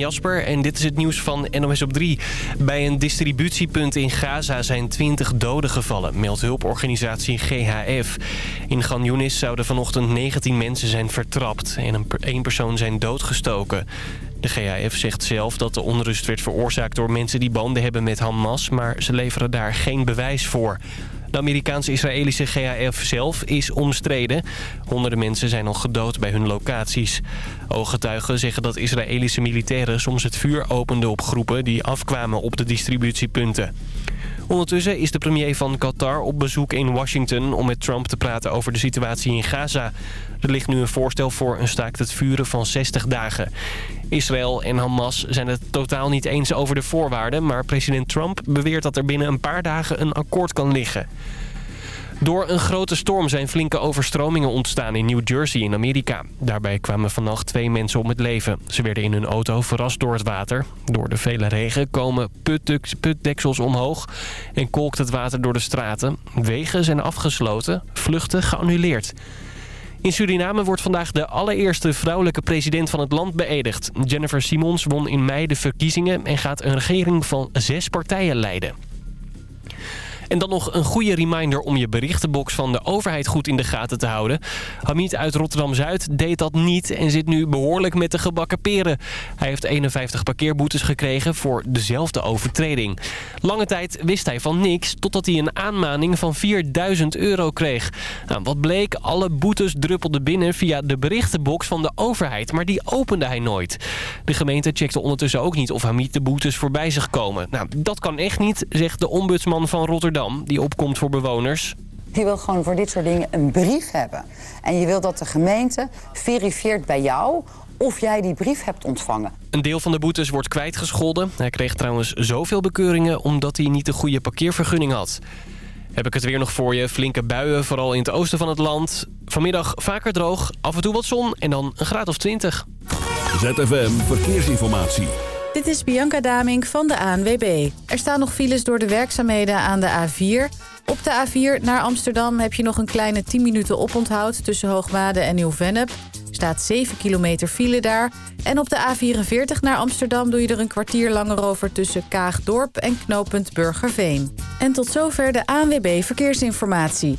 Jasper en dit is het nieuws van NOS op 3. Bij een distributiepunt in Gaza zijn 20 doden gevallen, meldt hulporganisatie GHF. In Gan zouden vanochtend 19 mensen zijn vertrapt en één persoon zijn doodgestoken. De GHF zegt zelf dat de onrust werd veroorzaakt door mensen die banden hebben met Hamas... maar ze leveren daar geen bewijs voor. De Amerikaans-Israëlische GAF zelf is omstreden. Honderden mensen zijn al gedood bij hun locaties. Ooggetuigen zeggen dat Israëlische militairen soms het vuur openden op groepen... die afkwamen op de distributiepunten. Ondertussen is de premier van Qatar op bezoek in Washington... om met Trump te praten over de situatie in Gaza. Er ligt nu een voorstel voor een staakt het vuren van 60 dagen. Israël en Hamas zijn het totaal niet eens over de voorwaarden... maar president Trump beweert dat er binnen een paar dagen een akkoord kan liggen. Door een grote storm zijn flinke overstromingen ontstaan in New Jersey in Amerika. Daarbij kwamen vannacht twee mensen om het leven. Ze werden in hun auto verrast door het water. Door de vele regen komen putdeksels omhoog en kolkt het water door de straten. Wegen zijn afgesloten, vluchten geannuleerd. In Suriname wordt vandaag de allereerste vrouwelijke president van het land beëdigd. Jennifer Simons won in mei de verkiezingen en gaat een regering van zes partijen leiden. En dan nog een goede reminder om je berichtenbox van de overheid goed in de gaten te houden. Hamid uit Rotterdam-Zuid deed dat niet en zit nu behoorlijk met de gebakken peren. Hij heeft 51 parkeerboetes gekregen voor dezelfde overtreding. Lange tijd wist hij van niks, totdat hij een aanmaning van 4000 euro kreeg. Nou, wat bleek, alle boetes druppelden binnen via de berichtenbox van de overheid, maar die opende hij nooit. De gemeente checkte ondertussen ook niet of Hamid de boetes voorbij zich komen. Nou, dat kan echt niet, zegt de ombudsman van Rotterdam die opkomt voor bewoners. Je wil gewoon voor dit soort dingen een brief hebben. En je wil dat de gemeente verifieert bij jou of jij die brief hebt ontvangen. Een deel van de boetes wordt kwijtgescholden. Hij kreeg trouwens zoveel bekeuringen omdat hij niet de goede parkeervergunning had. Heb ik het weer nog voor je. Flinke buien, vooral in het oosten van het land. Vanmiddag vaker droog, af en toe wat zon en dan een graad of 20. ZFM Verkeersinformatie. Dit is Bianca Daming van de ANWB. Er staan nog files door de werkzaamheden aan de A4. Op de A4 naar Amsterdam heb je nog een kleine 10 minuten oponthoud... tussen Hoogmade en Nieuw-Vennep. Staat 7 kilometer file daar. En op de A44 naar Amsterdam doe je er een kwartier langer over... tussen Kaagdorp en knooppunt Burgerveen. En tot zover de ANWB Verkeersinformatie.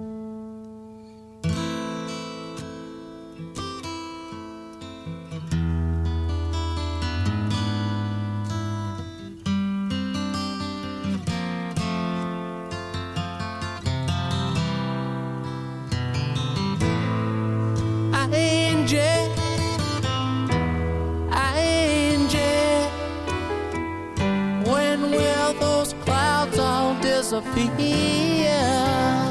Remember all those nights we cried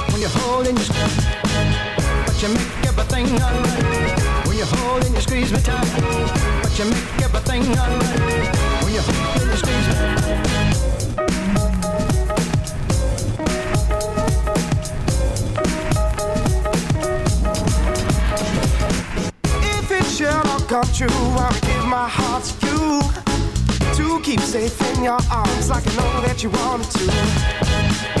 when you hold and you squeeze. But you make everything alright when you hold and you squeeze me tight. But you make everything alright when you hold and you squeeze me. If it should all come true, I'll give my heart to you. To keep safe in your arms like I know that you wanted to.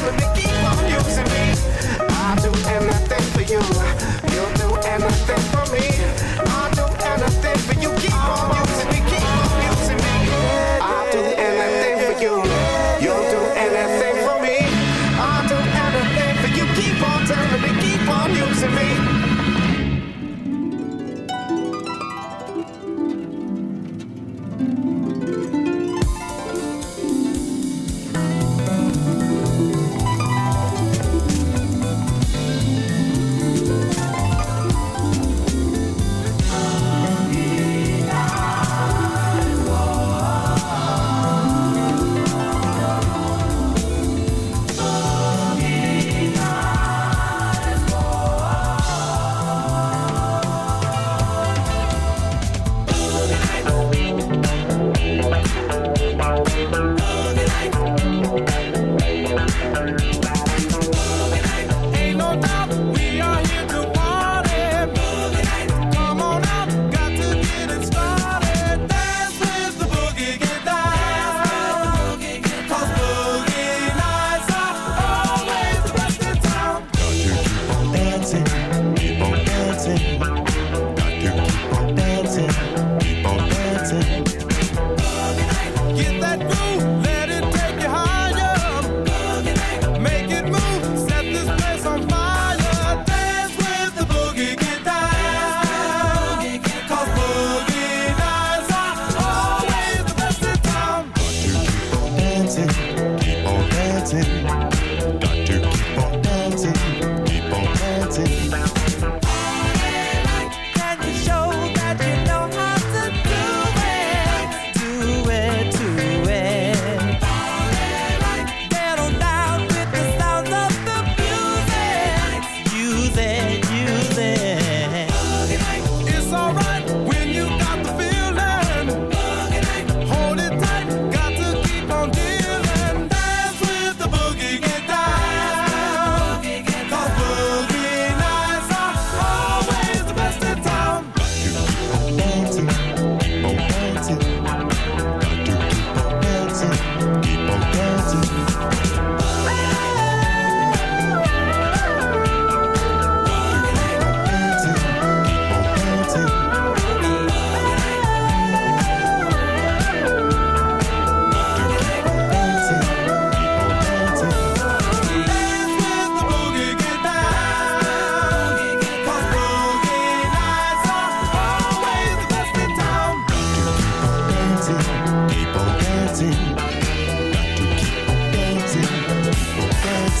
Telling me,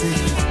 see.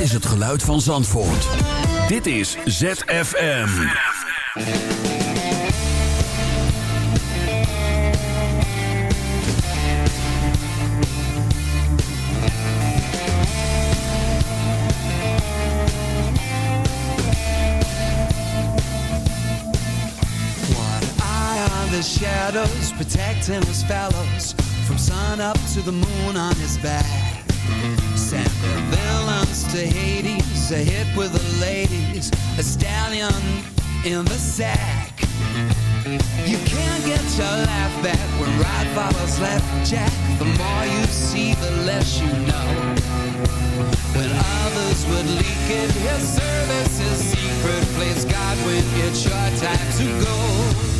Is het geluid van Zandvoort. Dit is ZFM. The shadows, protecting his fellows from sun up to the moon on his back. To Hades, a hit with the ladies, a stallion in the sack. You can't get your laugh back when right follows left, Jack. The more you see, the less you know. When others would leak it, his service is secret. place. God when it's your time to go.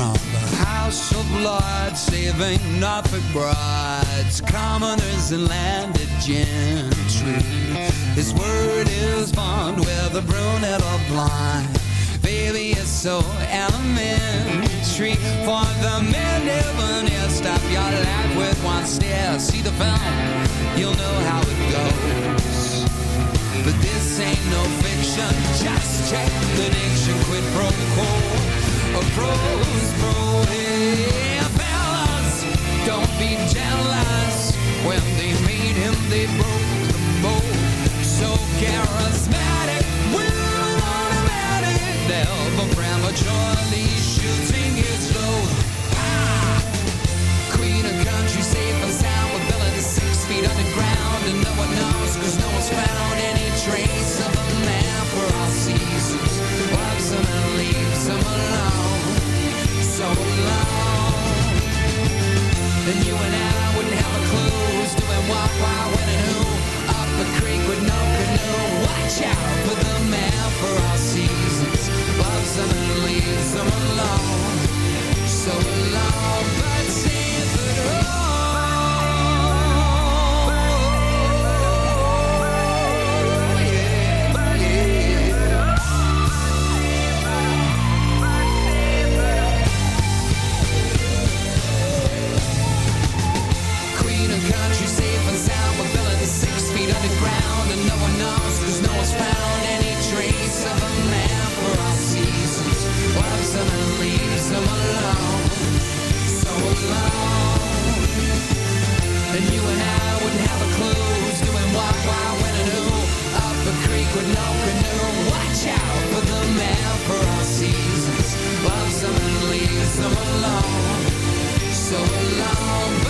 From the House of Lords, saving Norfolk brides, commoners and landed gentry. His word is bond the brunette or blind. Baby, it's so elementary for the men never near. Stop your life with one stare. See the film, you'll know how it goes. But this ain't no fiction. Just check the nation. Quid pro quo. A pro's pro. Hey, fellas, don't be jealous. When they made him, they broke the mold. So charismatic, will automatic. Never prematurely shooting his load. Queen of country, safe and sound. With villains six feet underground. And no one knows, cause no one's found any trace of a man for all seasons. Him and leaves him alone. So alone. And you and I wouldn't have a clue who's doing what, why, when, and who. Up a creek with no canoe. Watch out for the man for all seasons. Him and leaves him alone. So alone, but see safe at no one knows, cause no one's found any trace of a man for all seasons. Leaves alone, so alone. And you and I wouldn't have a clue doing what, why, when, and who. Up creek with no canoe. Watch out for the man for all seasons. Leaves alone. So alone,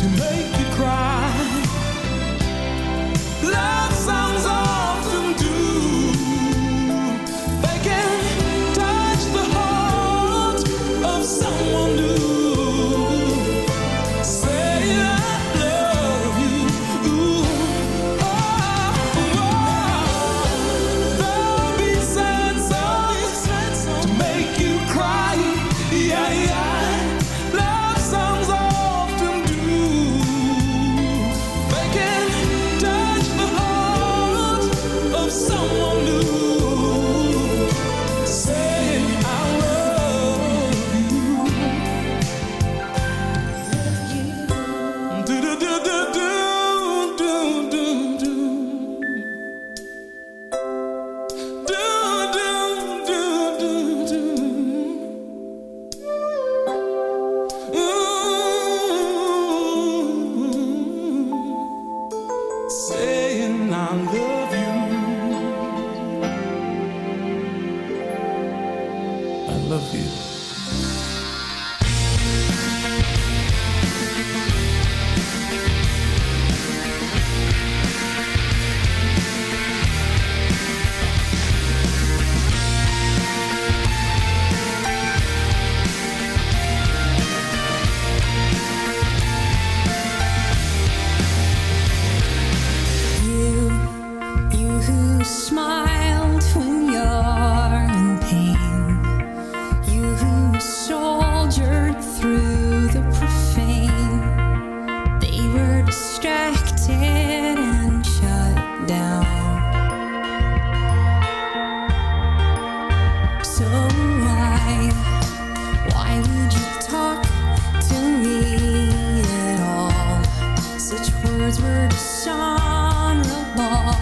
to me.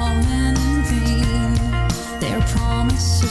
And in vain. Their promise of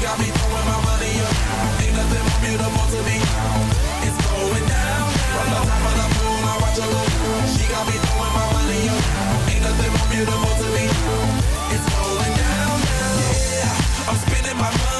Got me throwing my money up. Ain't nothing more beautiful to me. It's going down. From the top of the pole, I watch her go. She got me throwing my money up. Ain't nothing more beautiful to me. It's going down. Yeah, I'm spending my money.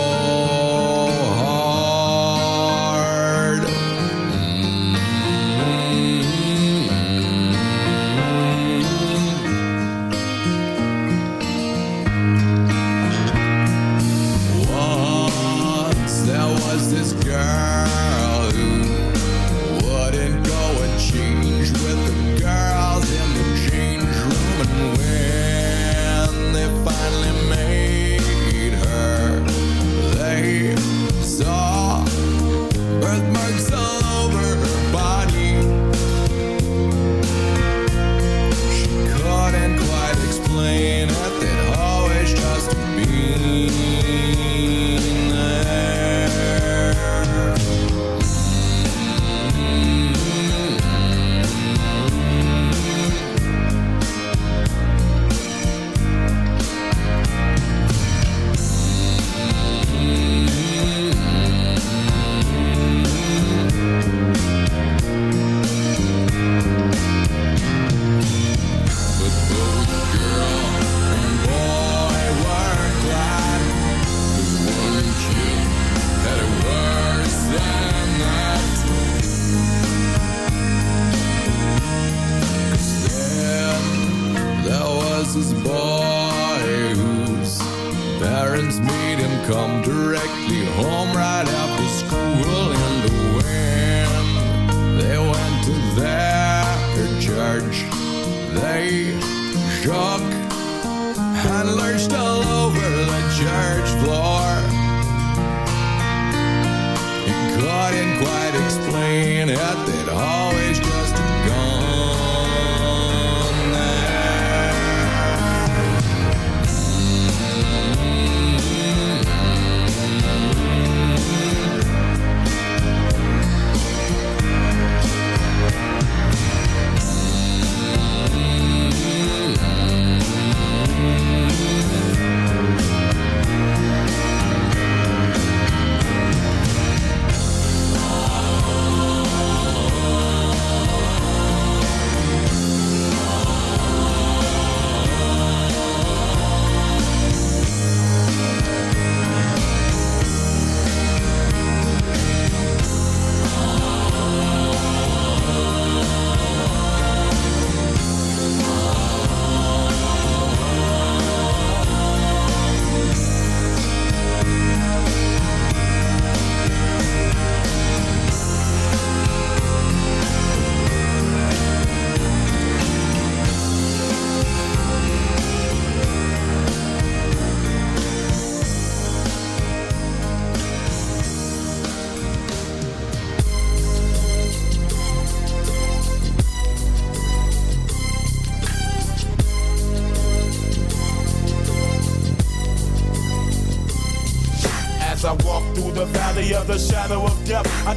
Shook